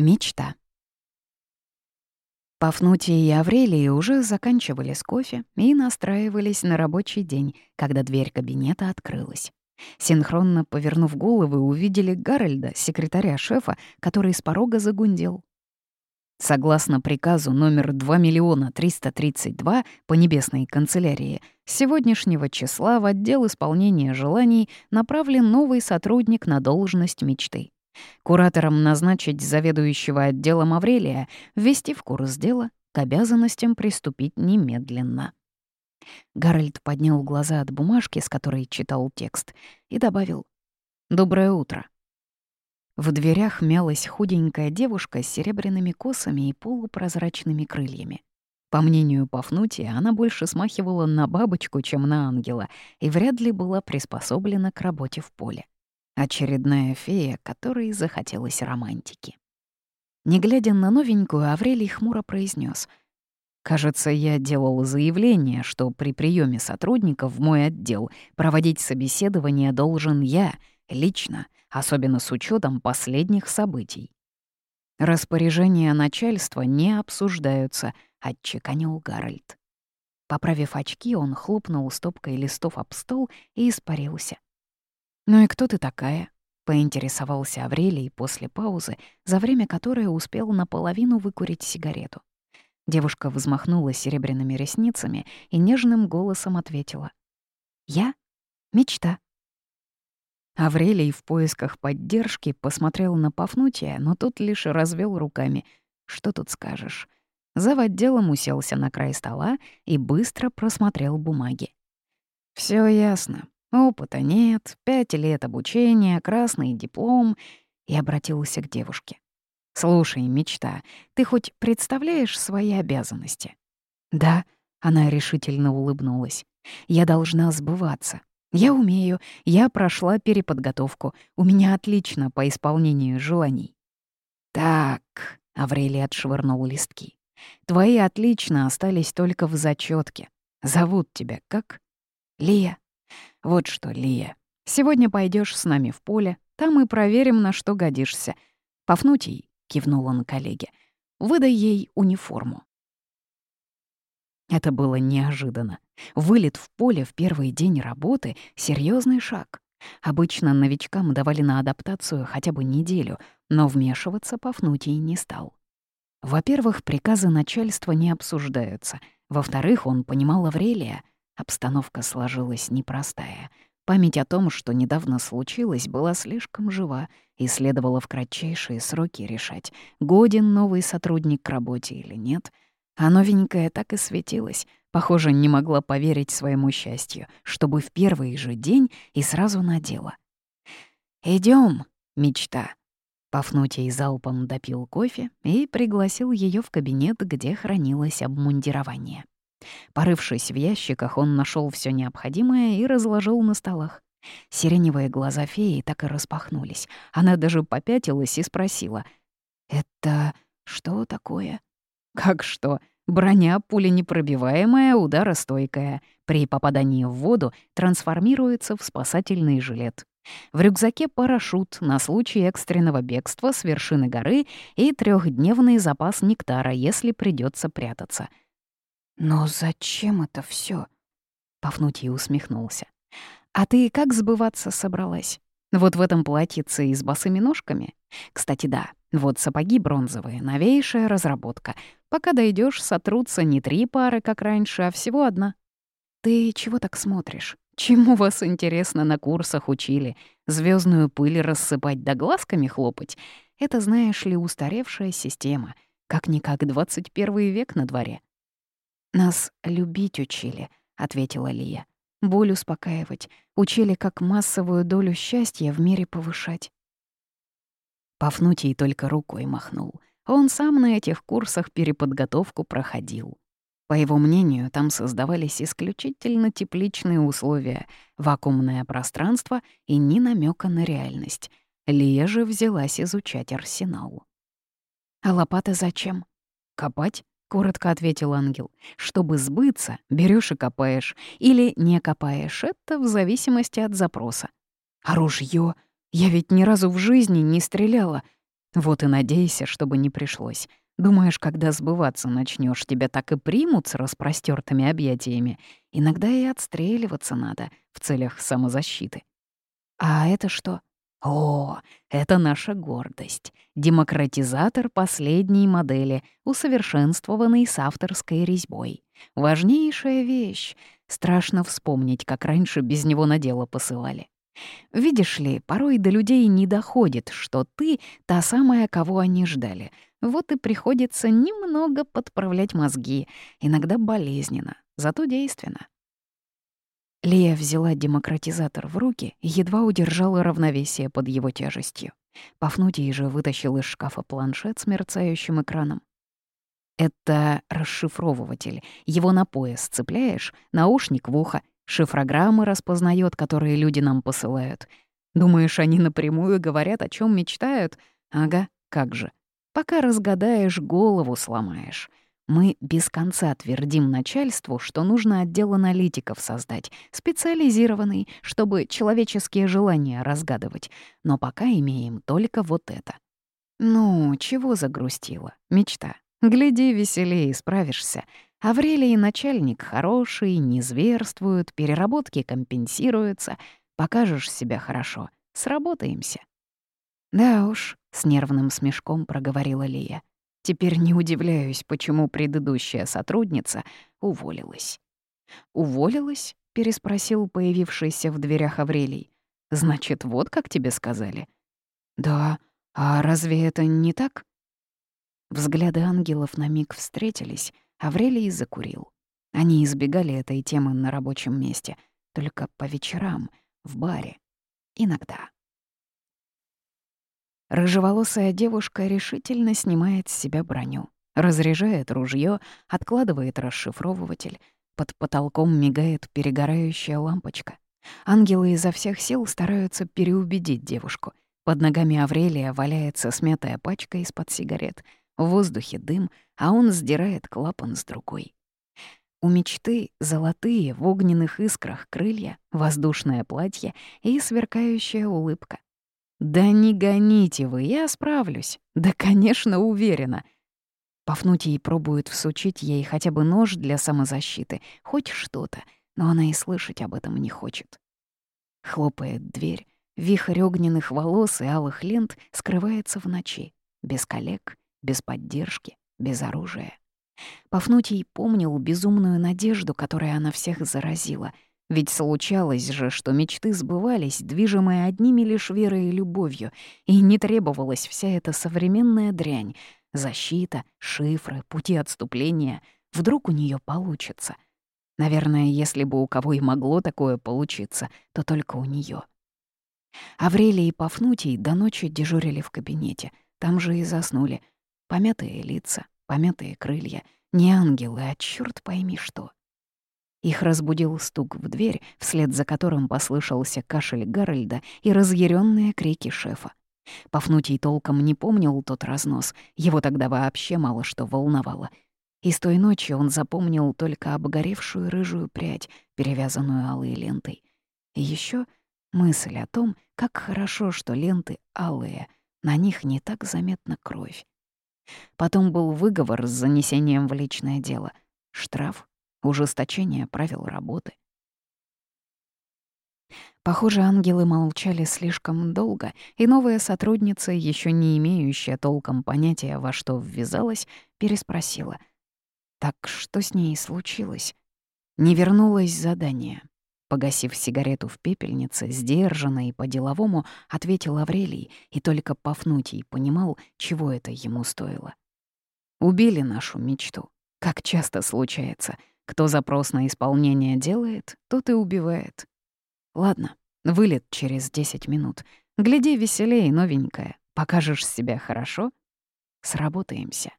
Мечта. Пафнутий и Аврелий уже заканчивали с кофе и настраивались на рабочий день, когда дверь кабинета открылась. Синхронно повернув головы, увидели Гарольда, секретаря шефа, который с порога загундел. Согласно приказу номер 2 миллиона 332 по небесной канцелярии, с сегодняшнего числа в отдел исполнения желаний направлен новый сотрудник на должность мечты. Куратором назначить заведующего отделом Аврелия, ввести в курс дела, к обязанностям приступить немедленно. Гарольд поднял глаза от бумажки, с которой читал текст, и добавил «Доброе утро». В дверях мялась худенькая девушка с серебряными косами и полупрозрачными крыльями. По мнению Пафнутия, она больше смахивала на бабочку, чем на ангела, и вряд ли была приспособлена к работе в поле. Очередная фея, которой захотелось романтики. Не глядя на новенькую, Аврелий хмуро произнес: «Кажется, я делал заявление, что при приеме сотрудников в мой отдел проводить собеседование должен я, лично, особенно с учетом последних событий. Распоряжения начальства не обсуждаются», — отчеканил Гарольд. Поправив очки, он хлопнул стопкой листов об стол и испарился. «Ну и кто ты такая?» — поинтересовался Аврелий после паузы, за время которой успел наполовину выкурить сигарету. Девушка взмахнула серебряными ресницами и нежным голосом ответила. «Я? Мечта». Аврелий в поисках поддержки посмотрел на Пафнутия, но тот лишь развел руками. «Что тут скажешь?» Зав. отделом уселся на край стола и быстро просмотрел бумаги. Все ясно. Опыта нет, пять лет обучения, красный диплом. И обратился к девушке. «Слушай, мечта, ты хоть представляешь свои обязанности?» «Да», — она решительно улыбнулась. «Я должна сбываться. Я умею, я прошла переподготовку, у меня отлично по исполнению желаний». «Так», — Аврелий отшвырнул листки, «твои отлично остались только в зачетке. Зовут тебя как?» «Лия», вот что, Лия, сегодня пойдешь с нами в поле, там и проверим, на что годишься. Пафнутий, кивнул он коллеге, выдай ей униформу. Это было неожиданно. Вылет в поле в первый день работы — серьезный шаг. Обычно новичкам давали на адаптацию хотя бы неделю, но вмешиваться Пафнутий не стал. Во-первых, приказы начальства не обсуждаются. Во-вторых, он понимал Аврелия — Обстановка сложилась непростая. Память о том, что недавно случилось, была слишком жива, и следовало в кратчайшие сроки решать, годен новый сотрудник к работе или нет. А новенькая так и светилась, похоже, не могла поверить своему счастью, чтобы в первый же день и сразу надела. Идем, мечта. Пафнутий залпом допил кофе и пригласил ее в кабинет, где хранилось обмундирование. Порывшись в ящиках, он нашел все необходимое и разложил на столах. Сиреневые глаза феи так и распахнулись. Она даже попятилась и спросила. «Это что такое?» «Как что? Броня пуленепробиваемая, ударостойкая. При попадании в воду трансформируется в спасательный жилет. В рюкзаке парашют на случай экстренного бегства с вершины горы и трехдневный запас нектара, если придется прятаться». «Но зачем это все? Пафнутий усмехнулся. «А ты как сбываться собралась? Вот в этом платьице и с босыми ножками? Кстати, да, вот сапоги бронзовые, новейшая разработка. Пока дойдешь, сотрутся не три пары, как раньше, а всего одна. Ты чего так смотришь? Чему вас, интересно, на курсах учили? Звездную пыль рассыпать да глазками хлопать? Это, знаешь ли, устаревшая система. Как-никак 21 век на дворе. «Нас любить учили», — ответила Лия. «Боль успокаивать. Учили, как массовую долю счастья в мире повышать». Пафнутий только рукой махнул. Он сам на этих курсах переподготовку проходил. По его мнению, там создавались исключительно тепличные условия, вакуумное пространство и ни намека на реальность. Лия же взялась изучать арсенал. «А лопата зачем? Копать?» — коротко ответил ангел. «Чтобы сбыться, берешь и копаешь. Или не копаешь. Это в зависимости от запроса. А ружье? Я ведь ни разу в жизни не стреляла. Вот и надейся, чтобы не пришлось. Думаешь, когда сбываться начнешь, тебя так и примут с распростертыми объятиями. Иногда и отстреливаться надо в целях самозащиты. А это что? О, это наша гордость. Демократизатор последней модели, усовершенствованный с авторской резьбой. Важнейшая вещь. Страшно вспомнить, как раньше без него на дело посылали. Видишь ли, порой до людей не доходит, что ты — та самая, кого они ждали. Вот и приходится немного подправлять мозги, иногда болезненно, зато действенно. Лия взяла демократизатор в руки и едва удержала равновесие под его тяжестью. Пафнутий же вытащил из шкафа планшет с мерцающим экраном. Это расшифровыватель. Его на пояс цепляешь, наушник в ухо, шифрограммы распознает, которые люди нам посылают. Думаешь, они напрямую говорят, о чем мечтают? Ага, как же. Пока разгадаешь, голову сломаешь. Мы без конца твердим начальству, что нужно отдел аналитиков создать, специализированный, чтобы человеческие желания разгадывать. Но пока имеем только вот это. Ну, чего загрустила? Мечта. Гляди, веселее справишься. Аврелий начальник хороший, не зверствуют, переработки компенсируются. Покажешь себя хорошо. Сработаемся. Да уж, с нервным смешком проговорила Лия. Теперь не удивляюсь, почему предыдущая сотрудница уволилась. «Уволилась?» — переспросил появившийся в дверях Аврелий. «Значит, вот как тебе сказали?» «Да, а разве это не так?» Взгляды ангелов на миг встретились, Аврелий закурил. Они избегали этой темы на рабочем месте, только по вечерам, в баре. Иногда. Рыжеволосая девушка решительно снимает с себя броню, разряжает ружье, откладывает расшифровыватель. Под потолком мигает перегорающая лампочка. Ангелы изо всех сил стараются переубедить девушку. Под ногами Аврелия валяется смятая пачка из-под сигарет. В воздухе дым, а он сдирает клапан с другой. У мечты золотые в огненных искрах крылья, воздушное платье и сверкающая улыбка. «Да не гоните вы, я справлюсь. Да, конечно, уверена». Пафнутий пробует всучить ей хотя бы нож для самозащиты, хоть что-то, но она и слышать об этом не хочет. Хлопает дверь, вихрь огненных волос и алых лент скрывается в ночи, без коллег, без поддержки, без оружия. Пафнутий помнил безумную надежду, которой она всех заразила — ведь случалось же, что мечты сбывались, движимые одними лишь верой и любовью, и не требовалась вся эта современная дрянь — защита, шифры, пути отступления. Вдруг у нее получится. Наверное, если бы у кого и могло такое получиться, то только у нее. Аврелий и Пафнутий до ночи дежурили в кабинете. Там же и заснули. Помятые лица, помятые крылья. Не ангелы, а черт пойми что. Их разбудил стук в дверь, вслед за которым послышался кашель Гарольда и разъяренные крики шефа. Пафнутий толком не помнил тот разнос, его тогда вообще мало что волновало. И с той ночи он запомнил только обгоревшую рыжую прядь, перевязанную алой лентой. И еще мысль о том, как хорошо, что ленты алые, на них не так заметна кровь. Потом был выговор с занесением в личное дело, штраф ужесточение правил работы. Похоже, ангелы молчали слишком долго, и новая сотрудница, еще не имеющая толком понятия, во что ввязалась, переспросила. «Так что с ней случилось?» Не вернулось задание. Погасив сигарету в пепельнице, сдержанно и по-деловому ответил Аврелий, и только Пафнутий понимал, чего это ему стоило. «Убили нашу мечту. Как часто случается. Кто запрос на исполнение делает, тот и убивает. Ладно, вылет через 10 минут. Гляди веселее, новенькая. Покажешь себя хорошо? Сработаемся.